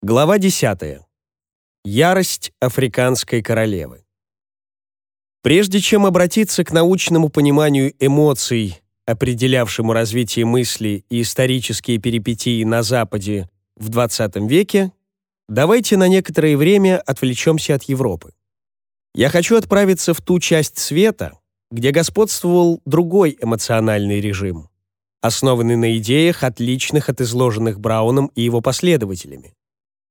Глава 10. Ярость африканской королевы. Прежде чем обратиться к научному пониманию эмоций, определявшему развитие мысли и исторические перипетии на Западе в XX веке, давайте на некоторое время отвлечемся от Европы. Я хочу отправиться в ту часть света, где господствовал другой эмоциональный режим, основанный на идеях, отличных от изложенных Брауном и его последователями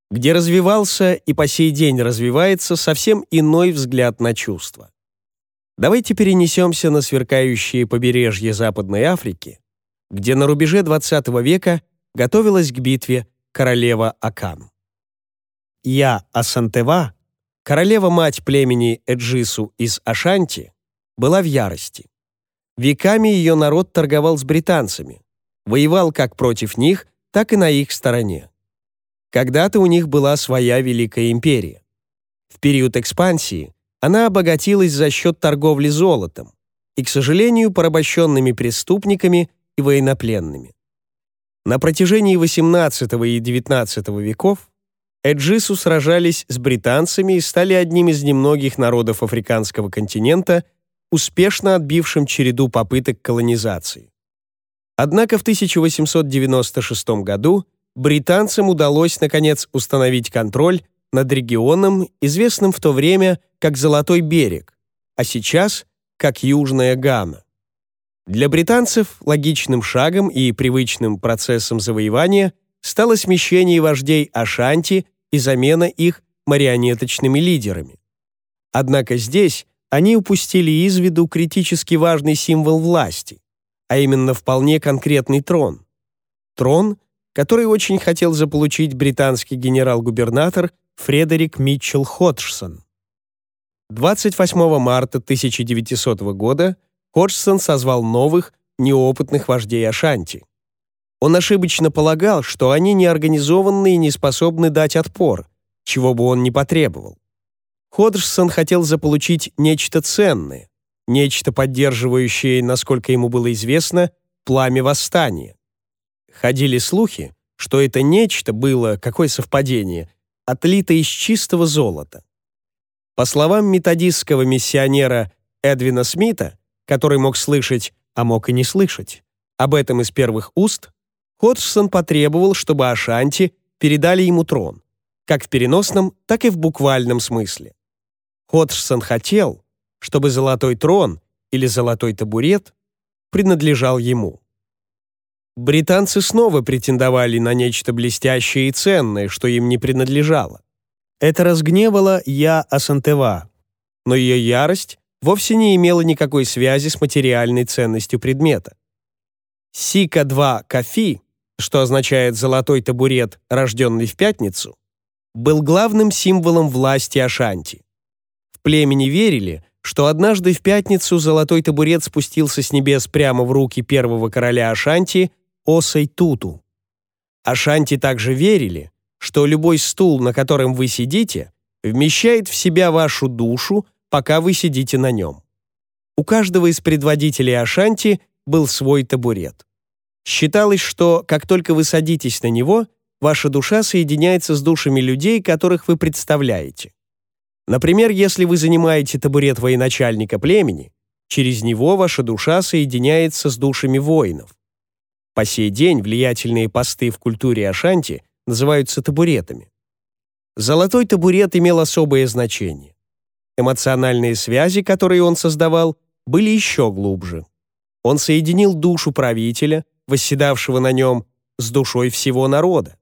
где развивался и по сей день развивается совсем иной взгляд на чувства. Давайте перенесемся на сверкающие побережья Западной Африки, где на рубеже XX века готовилась к битве королева Акан. Я Асантева, королева-мать племени Эджису из Ашанти, была в ярости. Веками ее народ торговал с британцами, воевал как против них, так и на их стороне. Когда-то у них была своя Великая империя. В период экспансии она обогатилась за счет торговли золотом и, к сожалению, порабощенными преступниками и военнопленными. На протяжении XVIII и XIX веков Эджису сражались с британцами и стали одним из немногих народов африканского континента, успешно отбившим череду попыток колонизации. Однако в 1896 году британцам удалось, наконец, установить контроль над регионом, известным в то время как Золотой берег, а сейчас как Южная Гана. Для британцев логичным шагом и привычным процессом завоевания стало смещение вождей Ашанти и замена их марионеточными лидерами. Однако здесь они упустили из виду критически важный символ власти, а именно вполне конкретный трон. Трон, который очень хотел заполучить британский генерал-губернатор Фредерик Митчелл Ходжсон. 28 марта 1900 года Ходжсон созвал новых, неопытных вождей Ашанти. Он ошибочно полагал, что они неорганизованны и не способны дать отпор, чего бы он ни потребовал. Ходжсон хотел заполучить нечто ценное, нечто поддерживающее, насколько ему было известно, пламя восстания. Ходили слухи, что это нечто было, какое совпадение, отлито из чистого золота. По словам методистского миссионера Эдвина Смита, который мог слышать, а мог и не слышать, об этом из первых уст, Ходжсон потребовал, чтобы Ашанти передали ему трон, как в переносном, так и в буквальном смысле. Ходжсон хотел, чтобы золотой трон или золотой табурет принадлежал ему. Британцы снова претендовали на нечто блестящее и ценное, что им не принадлежало. Это разгневало я Асантева, но ее ярость вовсе не имела никакой связи с материальной ценностью предмета. Сика-2 Кафи, что означает «золотой табурет, рожденный в пятницу», был главным символом власти Ашанти. В племени верили, что однажды в пятницу золотой табурет спустился с небес прямо в руки первого короля Ашанти осой туту. Ашанти также верили, что любой стул, на котором вы сидите, вмещает в себя вашу душу, пока вы сидите на нем. У каждого из предводителей Ашанти был свой табурет. Считалось, что как только вы садитесь на него, ваша душа соединяется с душами людей, которых вы представляете. Например, если вы занимаете табурет военачальника племени, через него ваша душа соединяется с душами воинов. По сей день влиятельные посты в культуре Ашанти называются табуретами. Золотой табурет имел особое значение. Эмоциональные связи, которые он создавал, были еще глубже. Он соединил душу правителя, восседавшего на нем, с душой всего народа.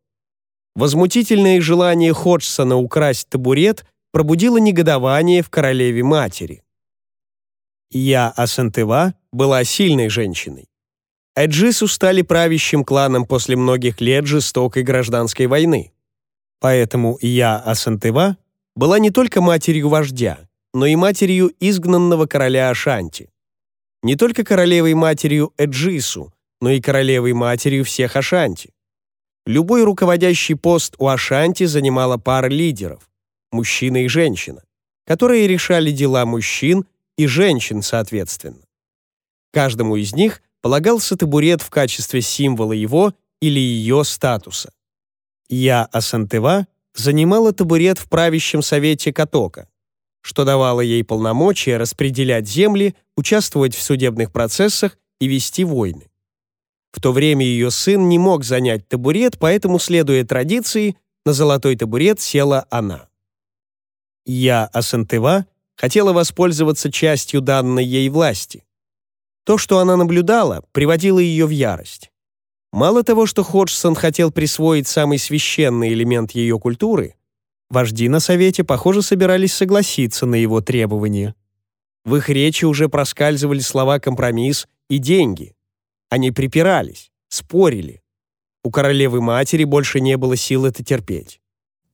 Возмутительное желание Ходжсона украсть табурет пробудило негодование в королеве-матери. Я Асантева была сильной женщиной. Эджису стали правящим кланом после многих лет жестокой гражданской войны. Поэтому я Асантева была не только матерью вождя, но и матерью изгнанного короля Ашанти. Не только королевой-матерью Эджису, но и королевой-матерью всех Ашанти. Любой руководящий пост у Ашанти занимала пара лидеров – мужчина и женщина, которые решали дела мужчин и женщин соответственно. Каждому из них полагался табурет в качестве символа его или ее статуса. Я Асантева занимала табурет в правящем совете Катока, что давало ей полномочия распределять земли, участвовать в судебных процессах и вести войны. В то время ее сын не мог занять табурет, поэтому, следуя традиции, на золотой табурет села она. Я, Асантева, хотела воспользоваться частью данной ей власти, то, что она наблюдала, приводило ее в ярость. Мало того, что Ходжсон хотел присвоить самый священный элемент ее культуры, вожди на Совете, похоже, собирались согласиться на его требования. В их речи уже проскальзывали слова «компромисс» и «деньги». Они припирались, спорили. У королевы-матери больше не было сил это терпеть.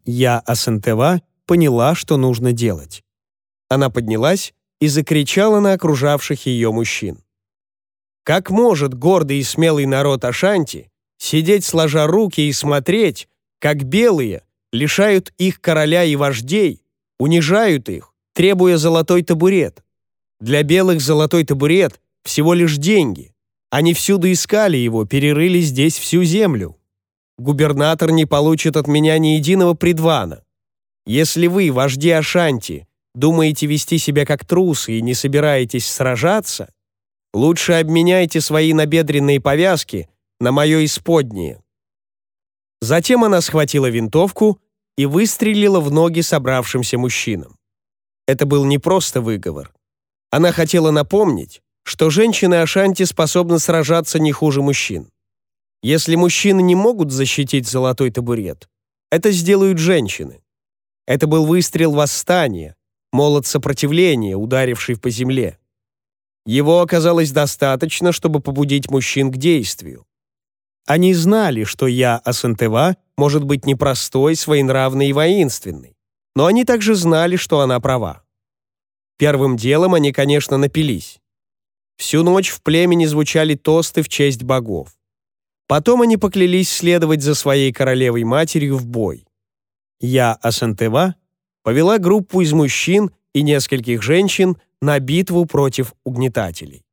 Я, Асентева, поняла, что нужно делать. Она поднялась и закричала на окружавших ее мужчин. Как может гордый и смелый народ Ашанти сидеть сложа руки и смотреть, как белые лишают их короля и вождей, унижают их, требуя золотой табурет? Для белых золотой табурет всего лишь деньги. Они всюду искали его, перерыли здесь всю землю. Губернатор не получит от меня ни единого предвана. Если вы, вожди Ашанти, думаете вести себя как трусы и не собираетесь сражаться, Лучше обменяйте свои набедренные повязки на мое исподнее». Затем она схватила винтовку и выстрелила в ноги собравшимся мужчинам. Это был не просто выговор. Она хотела напомнить, что женщины Ашанти способны сражаться не хуже мужчин. Если мужчины не могут защитить золотой табурет, это сделают женщины. Это был выстрел восстания, молот сопротивления, ударивший по земле. Его оказалось достаточно, чтобы побудить мужчин к действию. Они знали, что я Асентева, может быть непростой, своенравной и воинственной, но они также знали, что она права. Первым делом они, конечно, напились. Всю ночь в племени звучали тосты в честь богов. Потом они поклялись следовать за своей королевой-матерью в бой. Я, Асентева, повела группу из мужчин и нескольких женщин на битву против угнетателей.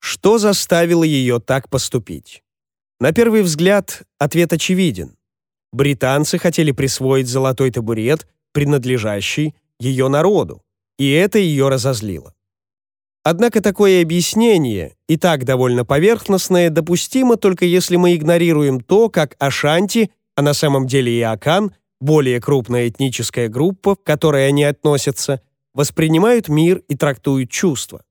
Что заставило ее так поступить? На первый взгляд, ответ очевиден. Британцы хотели присвоить золотой табурет, принадлежащий ее народу, и это ее разозлило. Однако такое объяснение, и так довольно поверхностное, допустимо только если мы игнорируем то, как Ашанти, а на самом деле и Акан, более крупная этническая группа, к которой они относятся, воспринимают мир и трактуют чувства.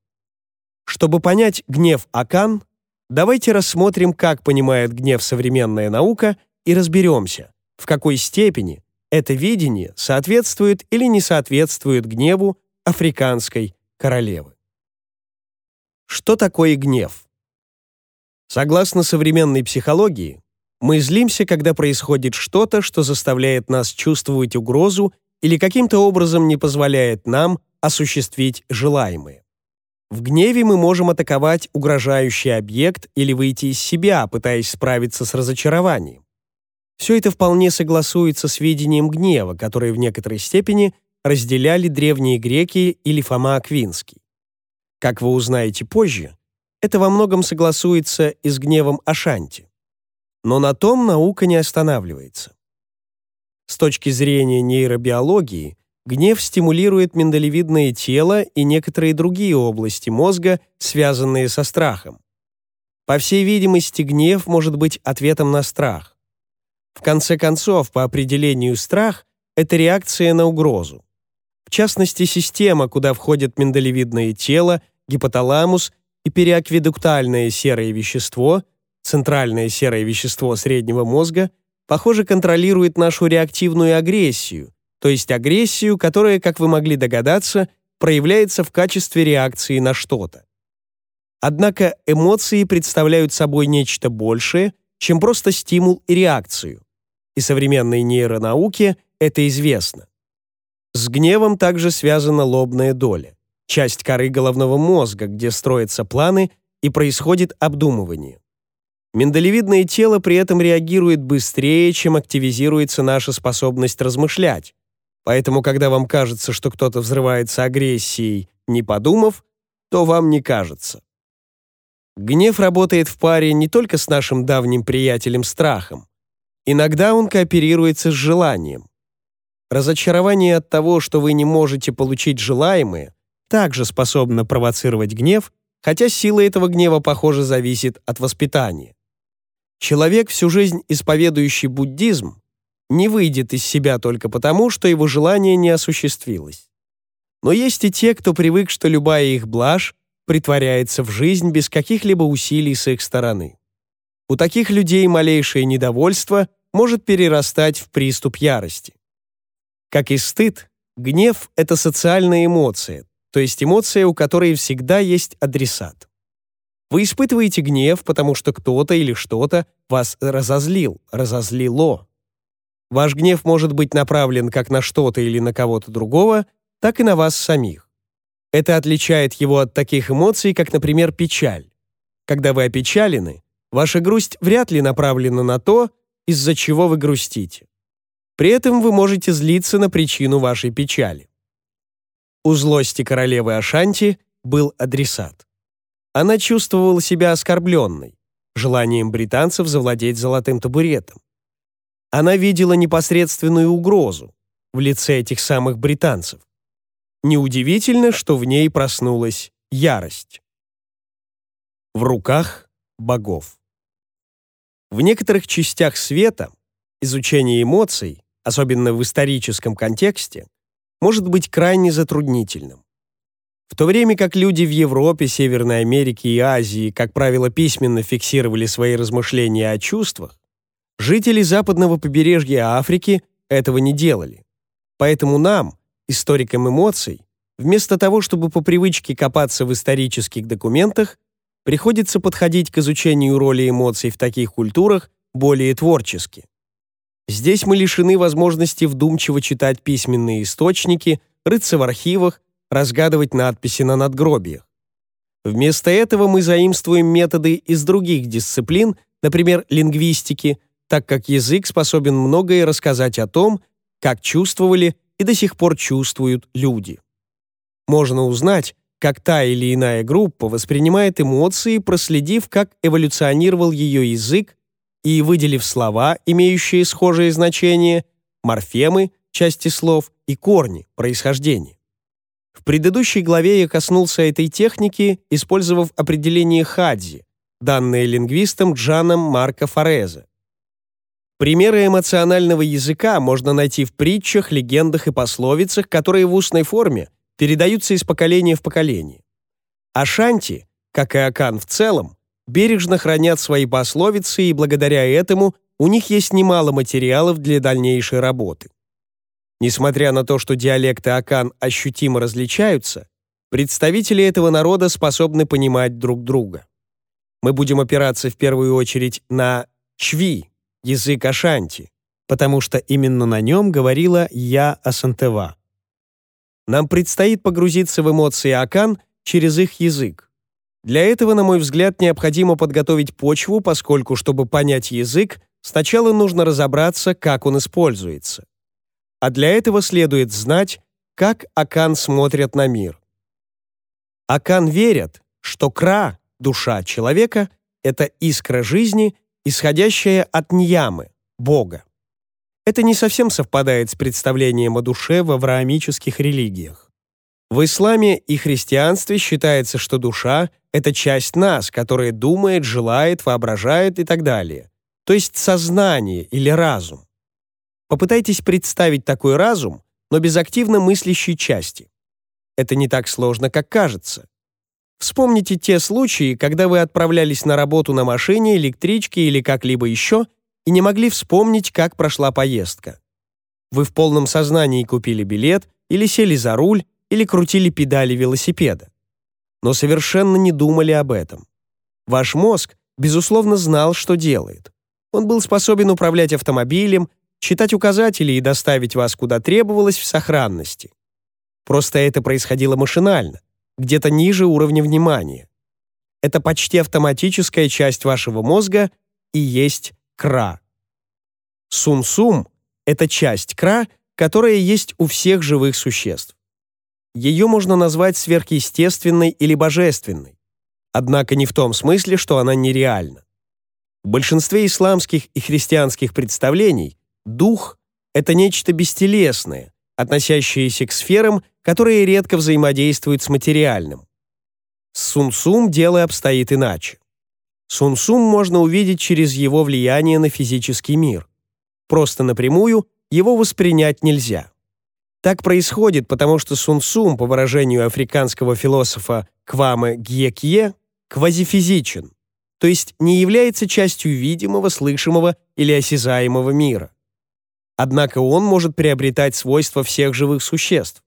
Чтобы понять гнев Акан, давайте рассмотрим, как понимает гнев современная наука и разберемся, в какой степени это видение соответствует или не соответствует гневу африканской королевы. Что такое гнев? Согласно современной психологии, мы злимся, когда происходит что-то, что заставляет нас чувствовать угрозу или каким-то образом не позволяет нам осуществить желаемое. В гневе мы можем атаковать угрожающий объект или выйти из себя, пытаясь справиться с разочарованием. Все это вполне согласуется с видением гнева, которое в некоторой степени разделяли древние греки или Фома Аквинский. Как вы узнаете позже, это во многом согласуется и с гневом Ашанти. Но на том наука не останавливается. С точки зрения нейробиологии, гнев стимулирует миндалевидное тело и некоторые другие области мозга, связанные со страхом. По всей видимости, гнев может быть ответом на страх. В конце концов, по определению страх — это реакция на угрозу. В частности, система, куда входит миндалевидное тело, гипоталамус и переакведуктальное серое вещество, центральное серое вещество среднего мозга — похоже, контролирует нашу реактивную агрессию, то есть агрессию, которая, как вы могли догадаться, проявляется в качестве реакции на что-то. Однако эмоции представляют собой нечто большее, чем просто стимул и реакцию. И современной нейронауке это известно. С гневом также связана лобная доля, часть коры головного мозга, где строятся планы и происходит обдумывание. Миндалевидное тело при этом реагирует быстрее, чем активизируется наша способность размышлять. Поэтому, когда вам кажется, что кто-то взрывается агрессией, не подумав, то вам не кажется. Гнев работает в паре не только с нашим давним приятелем страхом. Иногда он кооперируется с желанием. Разочарование от того, что вы не можете получить желаемое, также способно провоцировать гнев, хотя сила этого гнева, похоже, зависит от воспитания. Человек, всю жизнь исповедующий буддизм, не выйдет из себя только потому, что его желание не осуществилось. Но есть и те, кто привык, что любая их блажь притворяется в жизнь без каких-либо усилий с их стороны. У таких людей малейшее недовольство может перерастать в приступ ярости. Как и стыд, гнев — это социальная эмоция, то есть эмоция, у которой всегда есть адресат. Вы испытываете гнев, потому что кто-то или что-то вас разозлил, разозлило. Ваш гнев может быть направлен как на что-то или на кого-то другого, так и на вас самих. Это отличает его от таких эмоций, как, например, печаль. Когда вы опечалены, ваша грусть вряд ли направлена на то, из-за чего вы грустите. При этом вы можете злиться на причину вашей печали. У злости королевы Ашанти был адресат. Она чувствовала себя оскорбленной, желанием британцев завладеть золотым табуретом. Она видела непосредственную угрозу в лице этих самых британцев. Неудивительно, что в ней проснулась ярость. В руках богов. В некоторых частях света изучение эмоций, особенно в историческом контексте, может быть крайне затруднительным. В то время как люди в Европе, Северной Америке и Азии, как правило, письменно фиксировали свои размышления о чувствах, жители западного побережья Африки этого не делали. Поэтому нам, историкам эмоций, вместо того, чтобы по привычке копаться в исторических документах, приходится подходить к изучению роли эмоций в таких культурах более творчески. Здесь мы лишены возможности вдумчиво читать письменные источники, рыться в архивах, разгадывать надписи на надгробиях. Вместо этого мы заимствуем методы из других дисциплин, например, лингвистики, так как язык способен многое рассказать о том, как чувствовали и до сих пор чувствуют люди. Можно узнать, как та или иная группа воспринимает эмоции, проследив, как эволюционировал ее язык и выделив слова, имеющие схожие значения, морфемы, части слов и корни, происхождение. В предыдущей главе я коснулся этой техники, использовав определение хадзи, данное лингвистом Джаном Марко Форезе. Примеры эмоционального языка можно найти в притчах, легендах и пословицах, которые в устной форме передаются из поколения в поколение. Ашанти, как и Акан в целом, бережно хранят свои пословицы, и благодаря этому у них есть немало материалов для дальнейшей работы. Несмотря на то, что диалекты Акан ощутимо различаются, представители этого народа способны понимать друг друга. Мы будем опираться в первую очередь на чви, язык Ашанти, потому что именно на нем говорила я Асантева. Нам предстоит погрузиться в эмоции Акан через их язык. Для этого, на мой взгляд, необходимо подготовить почву, поскольку, чтобы понять язык, сначала нужно разобраться, как он используется а для этого следует знать, как Акан смотрят на мир. Акан верят, что Кра, душа человека, это искра жизни, исходящая от Ньямы, Бога. Это не совсем совпадает с представлением о душе в авраамических религиях. В исламе и христианстве считается, что душа — это часть нас, которая думает, желает, воображает и так далее, то есть сознание или разум. Попытайтесь представить такой разум, но без активно мыслящей части. Это не так сложно, как кажется. Вспомните те случаи, когда вы отправлялись на работу на машине, электричке или как-либо еще и не могли вспомнить, как прошла поездка. Вы в полном сознании купили билет или сели за руль или крутили педали велосипеда. Но совершенно не думали об этом. Ваш мозг, безусловно, знал, что делает. Он был способен управлять автомобилем, Читать указатели и доставить вас куда требовалось в сохранности. Просто это происходило машинально, где-то ниже уровня внимания. Это почти автоматическая часть вашего мозга и есть кра. Сум-сум — это часть кра, которая есть у всех живых существ. Ее можно назвать сверхъестественной или божественной, однако не в том смысле, что она нереальна. В большинстве исламских и христианских представлений Дух — это нечто бестелесное, относящееся к сферам, которые редко взаимодействуют с материальным. С Сунсум дело обстоит иначе. Сунсум можно увидеть через его влияние на физический мир. Просто напрямую его воспринять нельзя. Так происходит, потому что Сунсум, по выражению африканского философа Квамы Гьекье, квазифизичен, то есть не является частью видимого, слышимого или осязаемого мира. Однако он может приобретать свойства всех живых существ.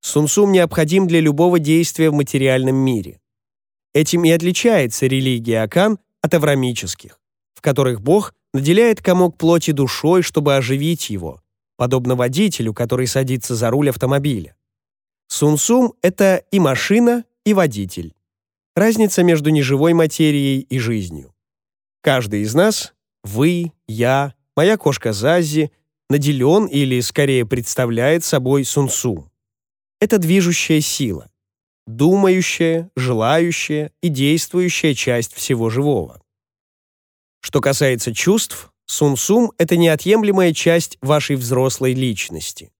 Сумсум необходим для любого действия в материальном мире. Этим и отличается религия Акан от аврамических, в которых Бог наделяет комок плоти душой, чтобы оживить его, подобно водителю, который садится за руль автомобиля. Сунсум — это и машина, и водитель. Разница между неживой материей и жизнью. Каждый из нас — вы, я, моя кошка Зази — наделен или, скорее, представляет собой Сунсу. Это движущая сила, думающая, желающая и действующая часть всего живого. Что касается чувств, Сунсум — это неотъемлемая часть вашей взрослой личности.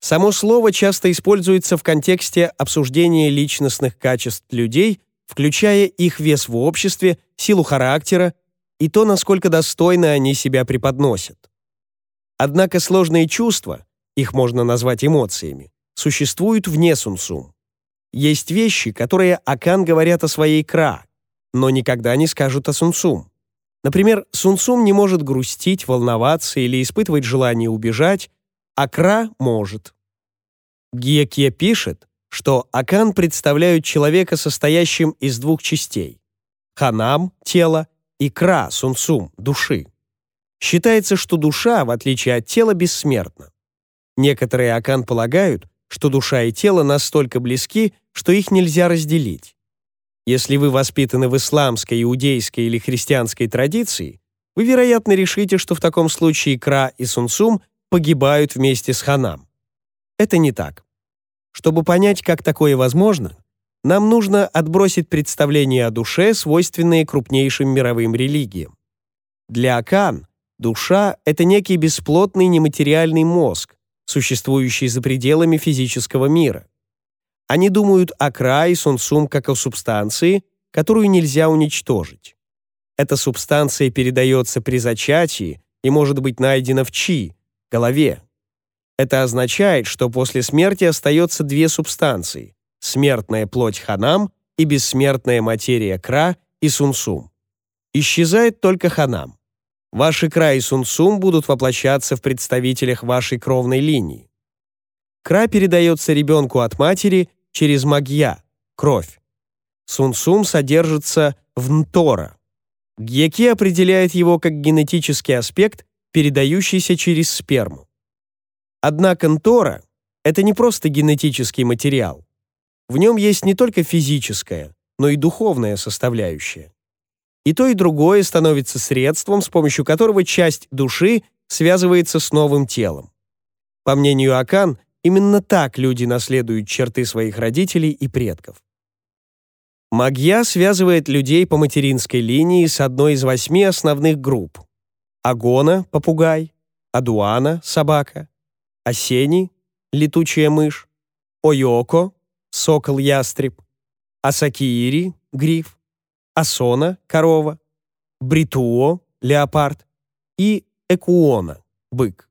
Само слово часто используется в контексте обсуждения личностных качеств людей, включая их вес в обществе, силу характера и то, насколько достойно они себя преподносят. Однако сложные чувства, их можно назвать эмоциями, существуют вне сунсум. Есть вещи, которые Акан говорят о своей кра, но никогда не скажут о сунсум. Например, сунсум не может грустить, волноваться или испытывать желание убежать, а кра может. Гьекье пишет, что Акан представляют человека, состоящим из двух частей – ханам – тело и кра – сунсум – души. Считается, что душа, в отличие от тела, бессмертна. Некоторые Акан полагают, что душа и тело настолько близки, что их нельзя разделить. Если вы воспитаны в исламской, иудейской или христианской традиции, вы, вероятно, решите, что в таком случае Кра и Сунсум погибают вместе с Ханам. Это не так. Чтобы понять, как такое возможно, нам нужно отбросить представления о душе, свойственные крупнейшим мировым религиям. Для Акан Душа — это некий бесплотный нематериальный мозг, существующий за пределами физического мира. Они думают о кра и сунсум как о субстанции, которую нельзя уничтожить. Эта субстанция передается при зачатии и может быть найдена в чи, голове. Это означает, что после смерти остается две субстанции — смертная плоть ханам и бессмертная материя кра и сунсум. Исчезает только ханам. Ваши Кра и Сунсум будут воплощаться в представителях вашей кровной линии. Кра передается ребенку от матери через магья, кровь. Сунсум содержится в Нтора. Гьяки определяет его как генетический аспект, передающийся через сперму. Однако Нтора — это не просто генетический материал. В нем есть не только физическая, но и духовная составляющая. И то, и другое становится средством, с помощью которого часть души связывается с новым телом. По мнению Акан, именно так люди наследуют черты своих родителей и предков. Магья связывает людей по материнской линии с одной из восьми основных групп. Агона – попугай, Адуана – собака, Осени – летучая мышь, Ойоко – сокол-ястреб, Асакири, – гриф, асона – корова, бритуо – леопард и экуона – бык.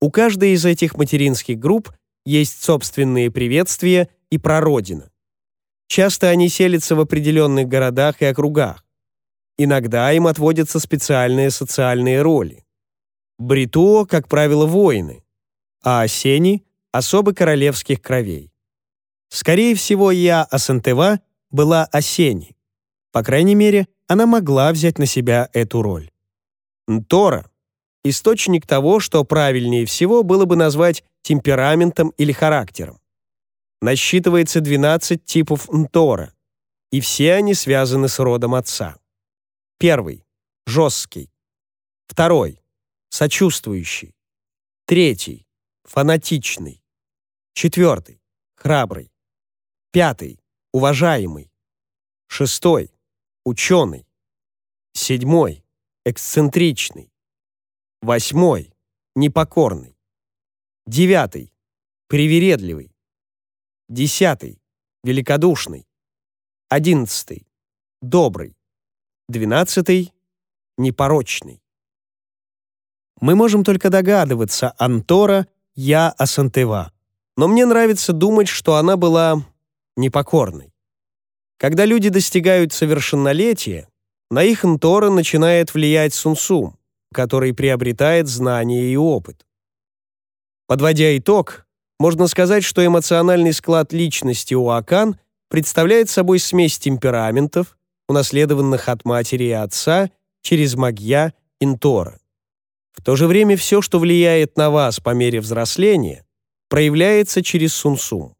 У каждой из этих материнских групп есть собственные приветствия и прародина. Часто они селятся в определенных городах и округах. Иногда им отводятся специальные социальные роли. Бритуо, как правило, воины, а осени – особы королевских кровей. Скорее всего, я, Асантева, была осени, по крайней мере, она могла взять на себя эту роль. Тора — источник того, что правильнее всего было бы назвать темпераментом или характером. Насчитывается 12 типов Нтора, и все они связаны с родом отца. Первый — жесткий. Второй — сочувствующий. Третий — фанатичный. Четвертый — храбрый. Пятый — уважаемый. Шестой ученый. Седьмой – эксцентричный. Восьмой – непокорный. Девятый – привередливый. Десятый – великодушный. Одиннадцатый – добрый. Двенадцатый – непорочный. Мы можем только догадываться Антора Я Асантева, но мне нравится думать, что она была непокорной. Когда люди достигают совершеннолетия, на их нторы начинает влиять сунсум, который приобретает знания и опыт. Подводя итог, можно сказать, что эмоциональный склад личности у Акан представляет собой смесь темпераментов, унаследованных от матери и отца через магья Интора. В то же время все, что влияет на вас по мере взросления, проявляется через сунсум. -сум.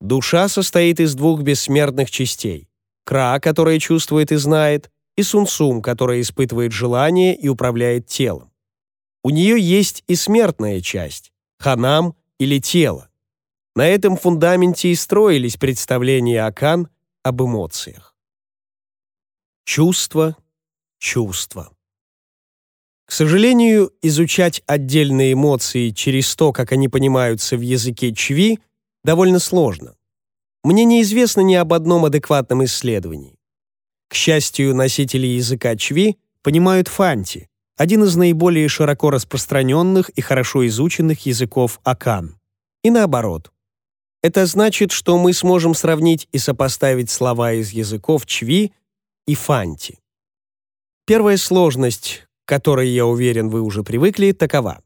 Душа состоит из двух бессмертных частей – Кра, которая чувствует и знает, и Сунсум, которая испытывает желание и управляет телом. У нее есть и смертная часть – Ханам или тело. На этом фундаменте и строились представления Акан об эмоциях. Чувство, чувство. К сожалению, изучать отдельные эмоции через то, как они понимаются в языке чви – довольно сложно. Мне неизвестно ни об одном адекватном исследовании. К счастью, носители языка чви понимают фанти, один из наиболее широко распространенных и хорошо изученных языков Акан. И наоборот. Это значит, что мы сможем сравнить и сопоставить слова из языков чви и фанти. Первая сложность, к которой, я уверен, вы уже привыкли, такова.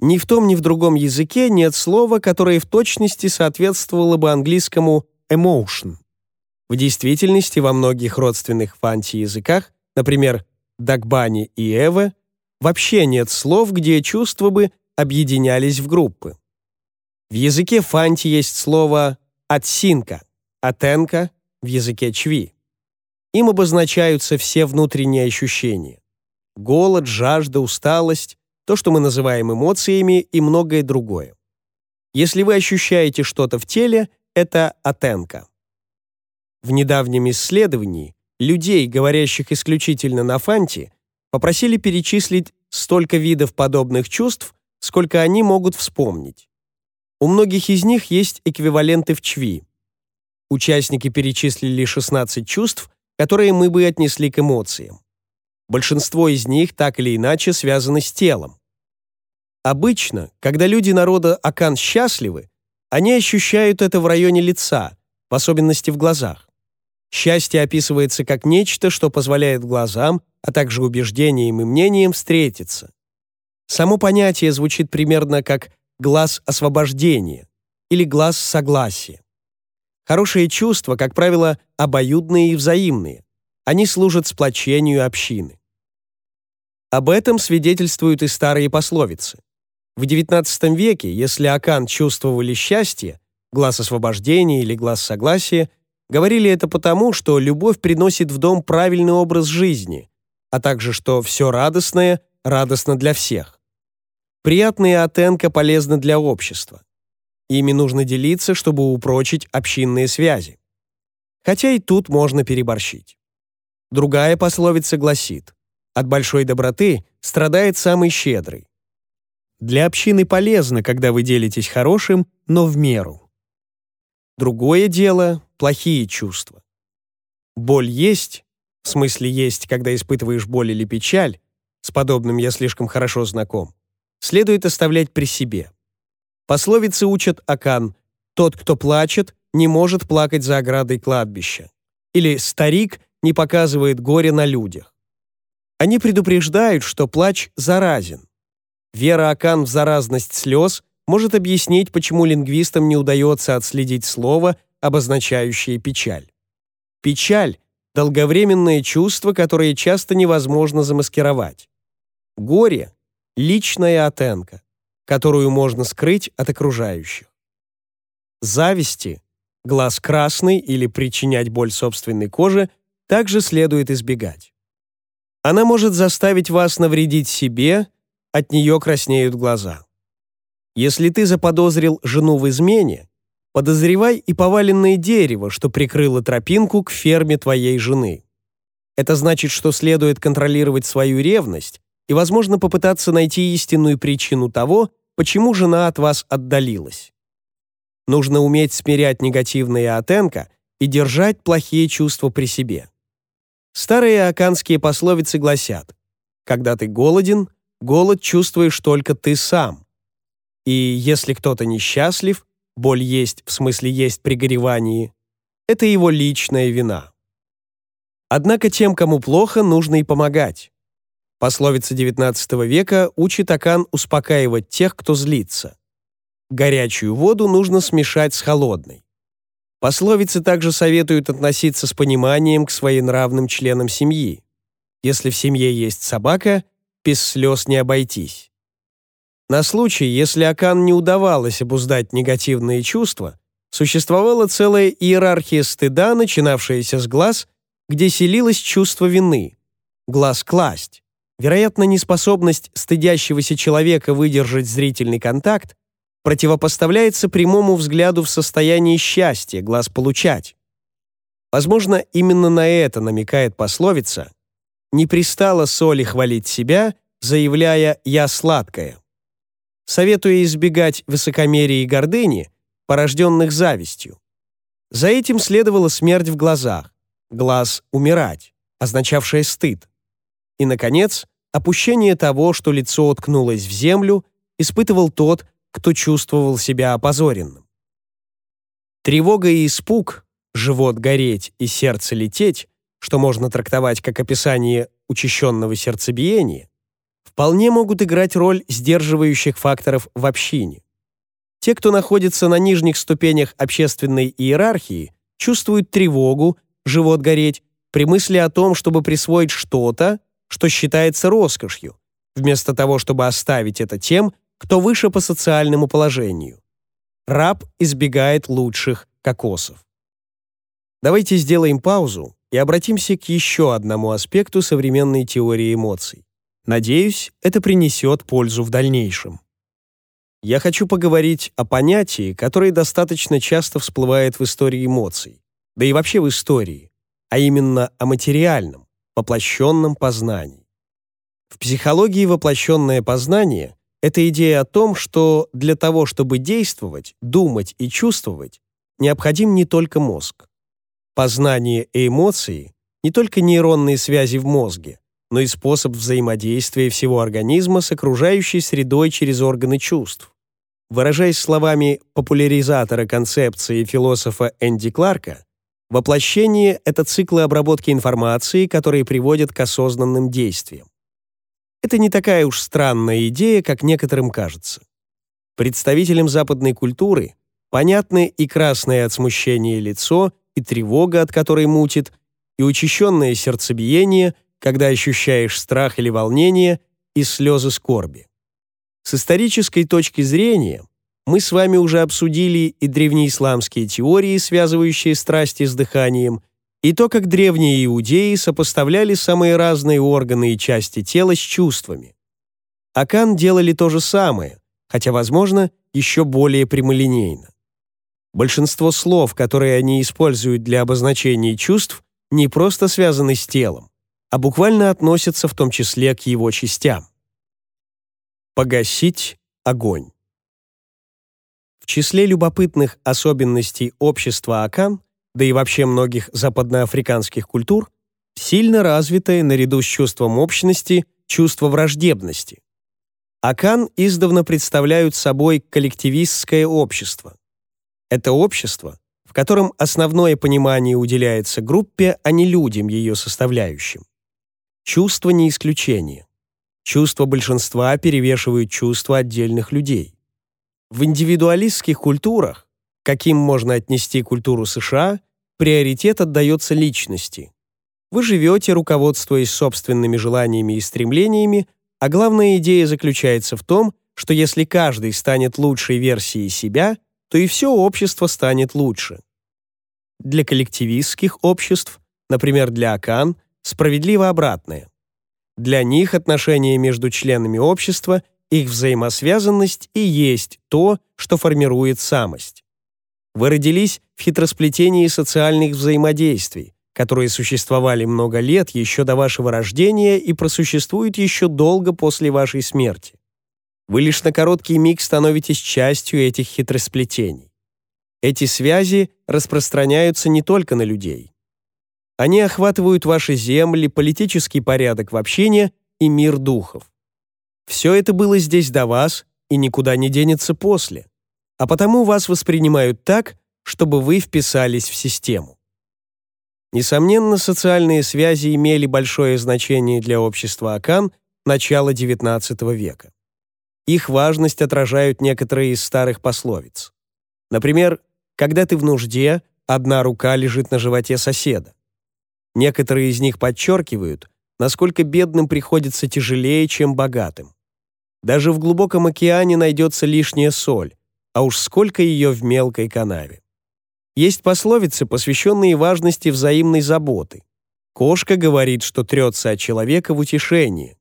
Ни в том, ни в другом языке нет слова, которое в точности соответствовало бы английскому emotion. В действительности во многих родственных фанти языках, например, Дагбани и Эве, вообще нет слов, где чувства бы объединялись в группы. В языке фанти есть слово «отсинка», «отенка» в языке чви. Им обозначаются все внутренние ощущения. Голод, жажда, усталость, то, что мы называем эмоциями и многое другое. Если вы ощущаете что-то в теле, это атенка. В недавнем исследовании людей, говорящих исключительно на фанте, попросили перечислить столько видов подобных чувств, сколько они могут вспомнить. У многих из них есть эквиваленты в чви. Участники перечислили 16 чувств, которые мы бы отнесли к эмоциям. Большинство из них так или иначе связаны с телом. Обычно, когда люди народа Акан счастливы, они ощущают это в районе лица, в особенности в глазах. Счастье описывается как нечто, что позволяет глазам, а также убеждениям и мнениям встретиться. Само понятие звучит примерно как «глаз освобождения» или «глаз согласия». Хорошие чувства, как правило, обоюдные и взаимные. Они служат сплочению общины. Об этом свидетельствуют и старые пословицы. В XIX веке, если Акан чувствовали счастье, глаз освобождения или глаз согласия, говорили это потому, что любовь приносит в дом правильный образ жизни, а также что все радостное радостно для всех. Приятные оттенка полезны для общества. Ими нужно делиться, чтобы упрочить общинные связи. Хотя и тут можно переборщить. Другая пословица гласит «От большой доброты страдает самый щедрый, для общины полезно, когда вы делитесь хорошим, но в меру. Другое дело — плохие чувства. Боль есть, в смысле есть, когда испытываешь боль или печаль, с подобным я слишком хорошо знаком, следует оставлять при себе. Пословицы учат Акан «Тот, кто плачет, не может плакать за оградой кладбища» или «Старик не показывает горе на людях». Они предупреждают, что плач заразен. Вера Акан в «Заразность слез» может объяснить, почему лингвистам не удается отследить слово, обозначающее печаль. Печаль — долговременное чувство, которое часто невозможно замаскировать. Горе — личная оттенка, которую можно скрыть от окружающих. Зависти — глаз красный или причинять боль собственной коже — также следует избегать. Она может заставить вас навредить себе — от нее краснеют глаза. Если ты заподозрил жену в измене, подозревай и поваленное дерево, что прикрыло тропинку к ферме твоей жены. Это значит, что следует контролировать свою ревность и, возможно, попытаться найти истинную причину того, почему жена от вас отдалилась. Нужно уметь смирять негативные оттенка и держать плохие чувства при себе. Старые аканские пословицы гласят «Когда ты голоден, Голод чувствуешь только ты сам. И если кто-то несчастлив, боль есть, в смысле есть при горевании, это его личная вина. Однако тем, кому плохо, нужно и помогать. Пословица XIX века учит Акан успокаивать тех, кто злится. Горячую воду нужно смешать с холодной. Пословицы также советуют относиться с пониманием к своенравным членам семьи. Если в семье есть собака, без слез не обойтись. На случай, если Акан не удавалось обуздать негативные чувства, существовала целая иерархия стыда, начинавшаяся с глаз, где селилось чувство вины. Глаз класть. Вероятно, неспособность стыдящегося человека выдержать зрительный контакт противопоставляется прямому взгляду в состоянии счастья, глаз получать. Возможно, именно на это намекает пословица не пристало соли хвалить себя, заявляя «я сладкая». Советуя избегать высокомерия и гордыни, порожденных завистью. За этим следовала смерть в глазах, глаз «умирать», означавшая стыд. И, наконец, опущение того, что лицо уткнулось в землю, испытывал тот, кто чувствовал себя опозоренным. Тревога и испуг, живот гореть и сердце лететь что можно трактовать как описание учащенного сердцебиения, вполне могут играть роль сдерживающих факторов в общине. Те, кто находится на нижних ступенях общественной иерархии, чувствуют тревогу, живот гореть, при мысли о том, чтобы присвоить что-то, что считается роскошью, вместо того, чтобы оставить это тем, кто выше по социальному положению. Раб избегает лучших кокосов. Давайте сделаем паузу и обратимся к еще одному аспекту современной теории эмоций. Надеюсь, это принесет пользу в дальнейшем. Я хочу поговорить о понятии, которое достаточно часто всплывает в истории эмоций, да и вообще в истории, а именно о материальном, воплощенном познании. В психологии воплощенное познание — это идея о том, что для того, чтобы действовать, думать и чувствовать, необходим не только мозг. Познание эмоций — не только нейронные связи в мозге, но и способ взаимодействия всего организма с окружающей средой через органы чувств. Выражаясь словами популяризатора концепции философа Энди Кларка, воплощение — это циклы обработки информации, которые приводят к осознанным действиям. Это не такая уж странная идея, как некоторым кажется. Представителям западной культуры понятны и красное от смущения лицо, и тревога, от которой мутит, и учащенное сердцебиение, когда ощущаешь страх или волнение, и слезы скорби. С исторической точки зрения мы с вами уже обсудили и древнеисламские теории, связывающие страсти с дыханием, и то, как древние иудеи сопоставляли самые разные органы и части тела с чувствами. Акан делали то же самое, хотя, возможно, еще более прямолинейно. Большинство слов, которые они используют для обозначения чувств, не просто связаны с телом, а буквально относятся в том числе к его частям. Погасить огонь. В числе любопытных особенностей общества Акан, да и вообще многих западноафриканских культур, сильно развитое наряду с чувством общности чувство враждебности. Акан издавна представляют собой коллективистское общество, — это общество, в котором основное понимание уделяется группе, а не людям, ее составляющим. Чувство не исключение. Чувства большинства перевешивают чувства отдельных людей. В индивидуалистских культурах, каким можно отнести культуру США, приоритет отдается личности. Вы живете, руководствуясь собственными желаниями и стремлениями, а главная идея заключается в том, что если каждый станет лучшей версией себя – то и все общество станет лучше. Для коллективистских обществ, например, для АКАН, справедливо обратное. Для них отношения между членами общества, их взаимосвязанность и есть то, что формирует самость. Вы родились в хитросплетении социальных взаимодействий, которые существовали много лет еще до вашего рождения и просуществуют еще долго после вашей смерти. Вы лишь на короткий миг становитесь частью этих хитросплетений. Эти связи распространяются не только на людей. Они охватывают ваши земли, политический порядок в общине и мир духов. Все это было здесь до вас и никуда не денется после. А потому вас воспринимают так, чтобы вы вписались в систему. Несомненно, социальные связи имели большое значение для общества Акан начала XIX века. Их важность отражают некоторые из старых пословиц. Например, «Когда ты в нужде, одна рука лежит на животе соседа». Некоторые из них подчеркивают, насколько бедным приходится тяжелее, чем богатым. Даже в глубоком океане найдется лишняя соль, а уж сколько ее в мелкой канаве. Есть пословицы, посвященные важности взаимной заботы. Кошка говорит, что трется от человека в утешении,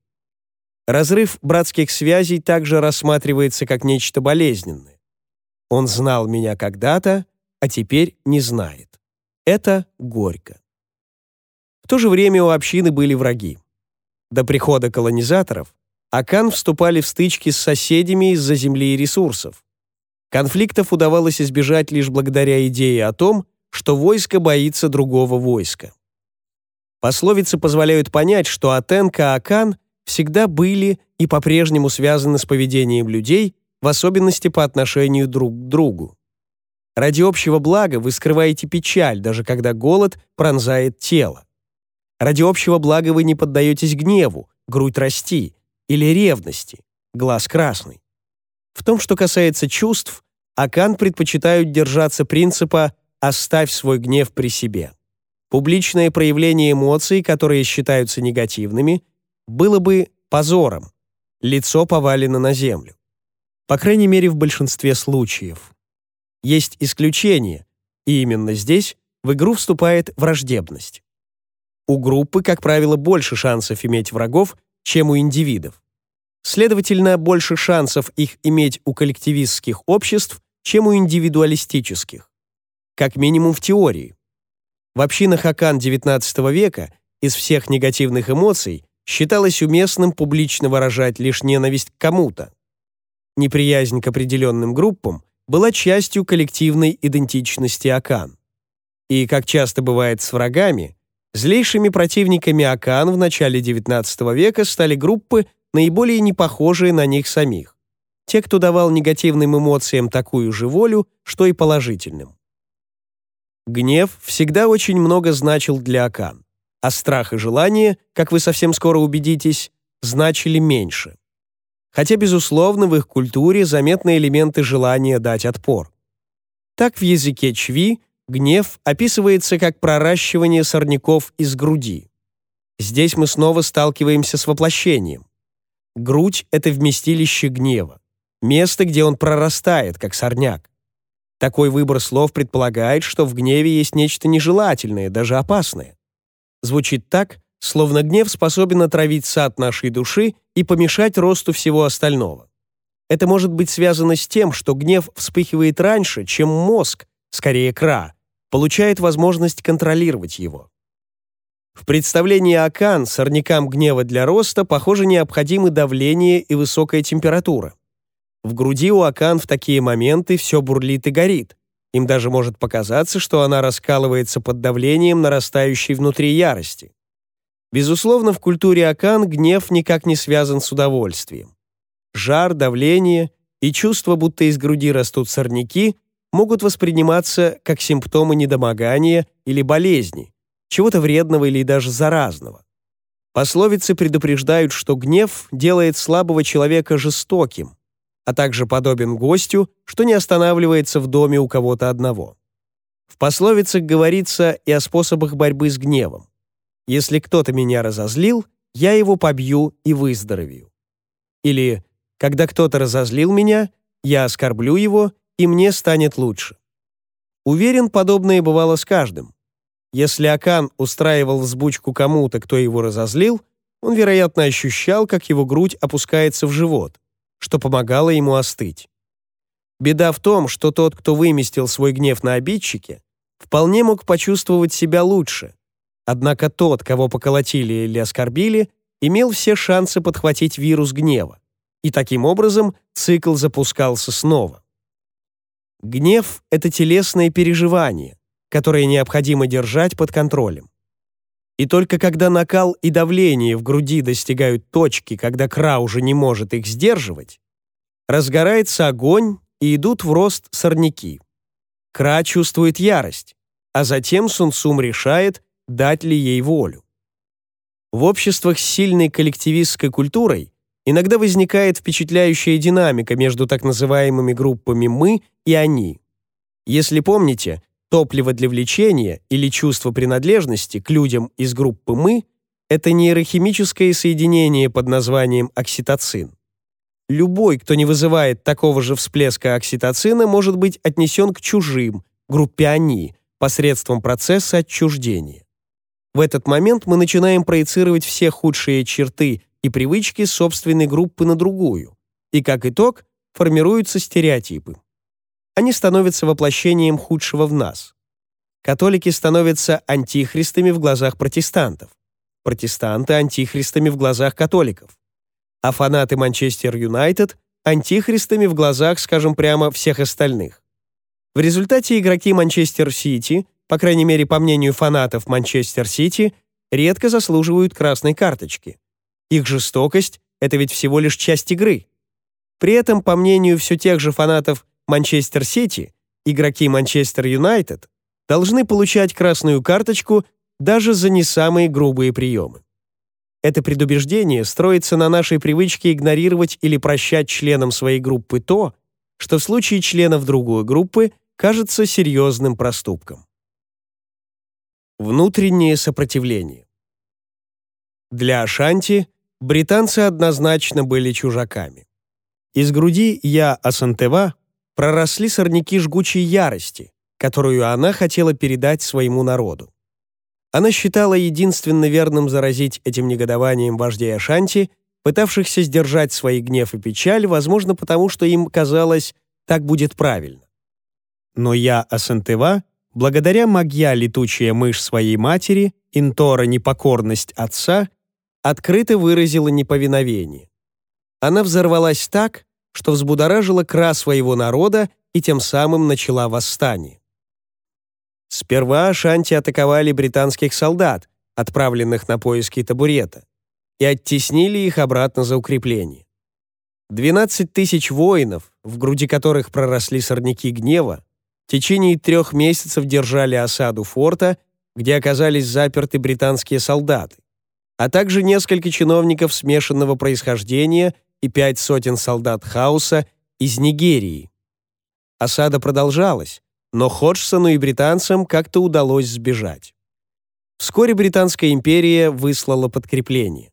Разрыв братских связей также рассматривается как нечто болезненное. Он знал меня когда-то, а теперь не знает. Это горько. В то же время у общины были враги. До прихода колонизаторов Акан вступали в стычки с соседями из-за земли и ресурсов. Конфликтов удавалось избежать лишь благодаря идее о том, что войско боится другого войска. Пословицы позволяют понять, что Атенка Акан – всегда были и по-прежнему связаны с поведением людей, в особенности по отношению друг к другу. Ради общего блага вы скрываете печаль, даже когда голод пронзает тело. Ради общего блага вы не поддаетесь гневу, грудь расти, или ревности, глаз красный. В том, что касается чувств, Акан предпочитают держаться принципа «оставь свой гнев при себе». Публичное проявление эмоций, которые считаются негативными – было бы позором. Лицо повалено на землю. По крайней мере, в большинстве случаев. Есть исключения, и именно здесь в игру вступает враждебность. У группы, как правило, больше шансов иметь врагов, чем у индивидов. Следовательно, больше шансов их иметь у коллективистских обществ, чем у индивидуалистических. Как минимум в теории. В общинах Акан XIX века из всех негативных эмоций считалось уместным публично выражать лишь ненависть к кому-то. Неприязнь к определенным группам была частью коллективной идентичности Акан. И, как часто бывает с врагами, злейшими противниками Акан в начале XIX века стали группы, наиболее непохожие на них самих. Те, кто давал негативным эмоциям такую же волю, что и положительным. Гнев всегда очень много значил для Акан а страх и желание, как вы совсем скоро убедитесь, значили меньше. Хотя, безусловно, в их культуре заметны элементы желания дать отпор. Так в языке чви гнев описывается как проращивание сорняков из груди. Здесь мы снова сталкиваемся с воплощением. Грудь — это вместилище гнева, место, где он прорастает, как сорняк. Такой выбор слов предполагает, что в гневе есть нечто нежелательное, даже опасное. Звучит так, словно гнев способен отравить сад нашей души и помешать росту всего остального. Это может быть связано с тем, что гнев вспыхивает раньше, чем мозг, скорее кра, получает возможность контролировать его. В представлении Акан сорнякам гнева для роста, похоже, необходимы давление и высокая температура. В груди у Акан в такие моменты все бурлит и горит, им даже может показаться, что она раскалывается под давлением нарастающей внутри ярости. Безусловно, в культуре Акан гнев никак не связан с удовольствием. Жар, давление и чувство, будто из груди растут сорняки, могут восприниматься как симптомы недомогания или болезни, чего-то вредного или даже заразного. Пословицы предупреждают, что гнев делает слабого человека жестоким, а также подобен гостю, что не останавливается в доме у кого-то одного. В пословицах говорится и о способах борьбы с гневом. «Если кто-то меня разозлил, я его побью и выздоровею». Или «Когда кто-то разозлил меня, я оскорблю его, и мне станет лучше». Уверен, подобное бывало с каждым. Если Акан устраивал взбучку кому-то, кто его разозлил, он, вероятно, ощущал, как его грудь опускается в живот – что помогало ему остыть. Беда в том, что тот, кто выместил свой гнев на обидчике, вполне мог почувствовать себя лучше. Однако тот, кого поколотили или оскорбили, имел все шансы подхватить вирус гнева. И таким образом цикл запускался снова. Гнев — это телесное переживание, которое необходимо держать под контролем. И только когда накал и давление в груди достигают точки, когда кра уже не может их сдерживать, разгорается огонь и идут в рост сорняки. Кра чувствует ярость, а затем Сунсум решает, дать ли ей волю. В обществах с сильной коллективистской культурой иногда возникает впечатляющая динамика между так называемыми группами «мы» и «они». Если помните, Топливо для влечения или чувство принадлежности к людям из группы «мы» — это нейрохимическое соединение под названием окситоцин. Любой, кто не вызывает такого же всплеска окситоцина, может быть отнесен к чужим, группе «они», посредством процесса отчуждения. В этот момент мы начинаем проецировать все худшие черты и привычки собственной группы на другую, и как итог формируются стереотипы они становятся воплощением худшего в нас. Католики становятся антихристами в глазах протестантов, протестанты — антихристами в глазах католиков, а фанаты Манчестер Юнайтед — антихристами в глазах, скажем прямо, всех остальных. В результате игроки Манчестер Сити, по крайней мере, по мнению фанатов Манчестер Сити, редко заслуживают красной карточки. Их жестокость — это ведь всего лишь часть игры. При этом, по мнению все тех же фанатов Манчестер Сити, игроки Манчестер Юнайтед должны получать красную карточку даже за не самые грубые приемы. Это предубеждение строится на нашей привычке игнорировать или прощать членам своей группы то, что в случае членов другой группы кажется серьезным проступком. Внутреннее сопротивление. Для Ашанти британцы однозначно были чужаками. Из груди «Я Асантева» проросли сорняки жгучей ярости, которую она хотела передать своему народу. Она считала единственно верным заразить этим негодованием вождей Ашанти, пытавшихся сдержать свои гнев и печаль, возможно, потому что им казалось, так будет правильно. Но я, Асантева, благодаря магья летучая мышь своей матери, Интора непокорность отца, открыто выразила неповиновение. Она взорвалась так, что взбудоражило кра своего народа и тем самым начала восстание. Сперва шанти атаковали британских солдат, отправленных на поиски табурета, и оттеснили их обратно за укрепление. 12 тысяч воинов, в груди которых проросли сорняки гнева, в течение трех месяцев держали осаду форта, где оказались заперты британские солдаты, а также несколько чиновников смешанного происхождения – и пять сотен солдат хаоса из Нигерии. Осада продолжалась, но Ходжсону и британцам как-то удалось сбежать. Вскоре Британская империя выслала подкрепление.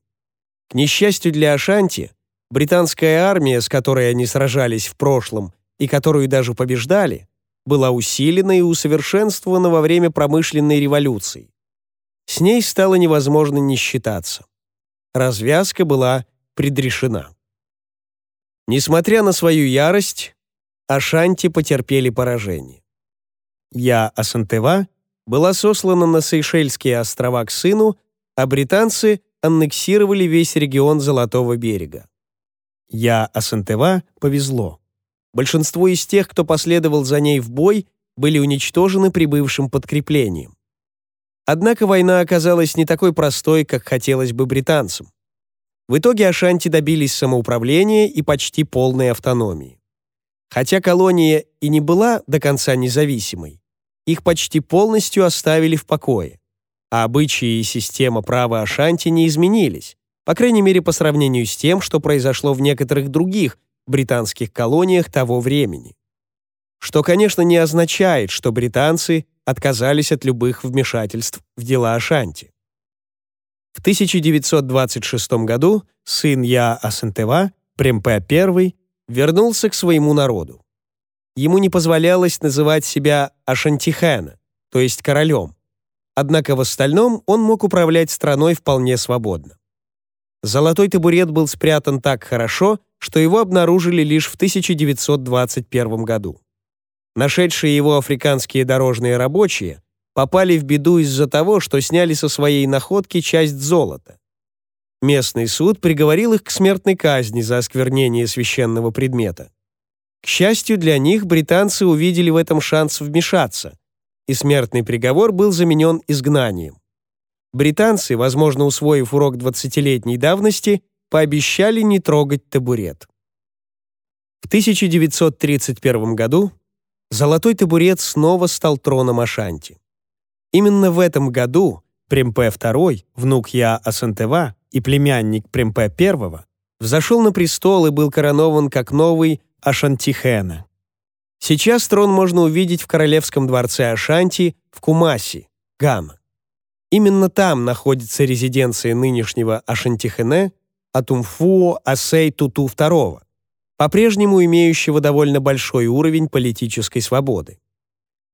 К несчастью для Ашанти, британская армия, с которой они сражались в прошлом и которую даже побеждали, была усилена и усовершенствована во время промышленной революции. С ней стало невозможно не считаться. Развязка была предрешена. Несмотря на свою ярость, Ашанти потерпели поражение. Я Асантева была сослана на Сейшельские острова к сыну, а британцы аннексировали весь регион Золотого берега. Я Асантева повезло. Большинство из тех, кто последовал за ней в бой, были уничтожены прибывшим подкреплением. Однако война оказалась не такой простой, как хотелось бы британцам. В итоге Ашанти добились самоуправления и почти полной автономии. Хотя колония и не была до конца независимой, их почти полностью оставили в покое, а обычаи и система права Ашанти не изменились, по крайней мере по сравнению с тем, что произошло в некоторых других британских колониях того времени. Что, конечно, не означает, что британцы отказались от любых вмешательств в дела Ашанти. В 1926 году сын Я Асентева, Премпе I, вернулся к своему народу. Ему не позволялось называть себя Ашантихена, то есть королем. Однако в остальном он мог управлять страной вполне свободно. Золотой табурет был спрятан так хорошо, что его обнаружили лишь в 1921 году. Нашедшие его африканские дорожные рабочие попали в беду из-за того, что сняли со своей находки часть золота. Местный суд приговорил их к смертной казни за осквернение священного предмета. К счастью для них, британцы увидели в этом шанс вмешаться, и смертный приговор был заменен изгнанием. Британцы, возможно, усвоив урок 20-летней давности, пообещали не трогать табурет. В 1931 году золотой табурет снова стал троном Ашанти. Именно в этом году Премпе II, внук Я Асантева и племянник Премпе I, взошел на престол и был коронован как новый Ашантихена. Сейчас трон можно увидеть в королевском дворце Ашанти в Кумаси, Гама. Именно там находится резиденция нынешнего Ашантихене Атумфуо Асей Туту II, по-прежнему имеющего довольно большой уровень политической свободы.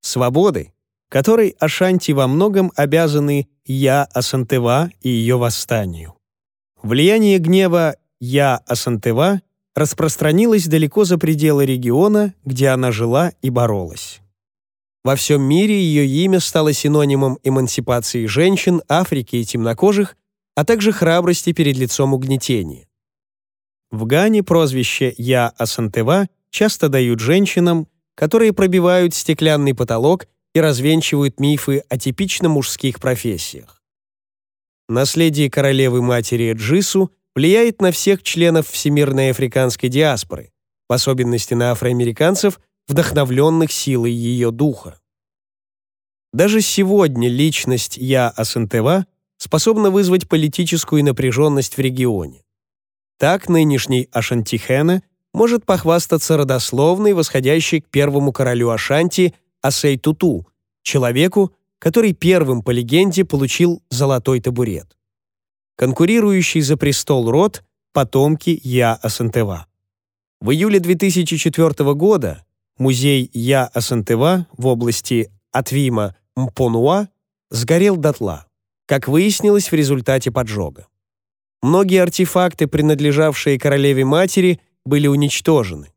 Свободы, которой Ашанти во многом обязаны Я Асантева и ее восстанию. Влияние гнева Я Асантева распространилось далеко за пределы региона, где она жила и боролась. Во всем мире ее имя стало синонимом эмансипации женщин, Африки и темнокожих, а также храбрости перед лицом угнетения. В Гане прозвище «Я Асантева» часто дают женщинам, которые пробивают стеклянный потолок и развенчивают мифы о типично мужских профессиях. Наследие королевы-матери Джису влияет на всех членов всемирной африканской диаспоры, в особенности на афроамериканцев, вдохновленных силой ее духа. Даже сегодня личность Я Асентева способна вызвать политическую напряженность в регионе. Так нынешний Ашантихена может похвастаться родословной, восходящей к первому королю Ашанти Асей-Туту, человеку, который первым по легенде получил золотой табурет. Конкурирующий за престол род – потомки Я-Асантева. В июле 2004 года музей Я-Асантева в области Атвима Мпонуа сгорел дотла, как выяснилось в результате поджога. Многие артефакты, принадлежавшие королеве-матери, были уничтожены.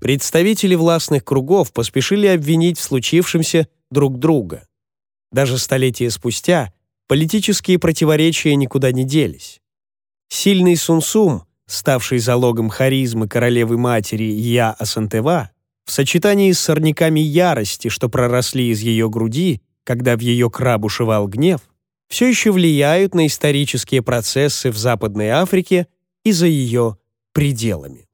Представители властных кругов поспешили обвинить в случившемся друг друга. Даже столетия спустя политические противоречия никуда не делись. Сильный Сунсум, ставший залогом харизмы королевы-матери Я Асантева, в сочетании с сорняками ярости, что проросли из ее груди, когда в ее кра бушевал гнев, все еще влияют на исторические процессы в Западной Африке и за ее пределами.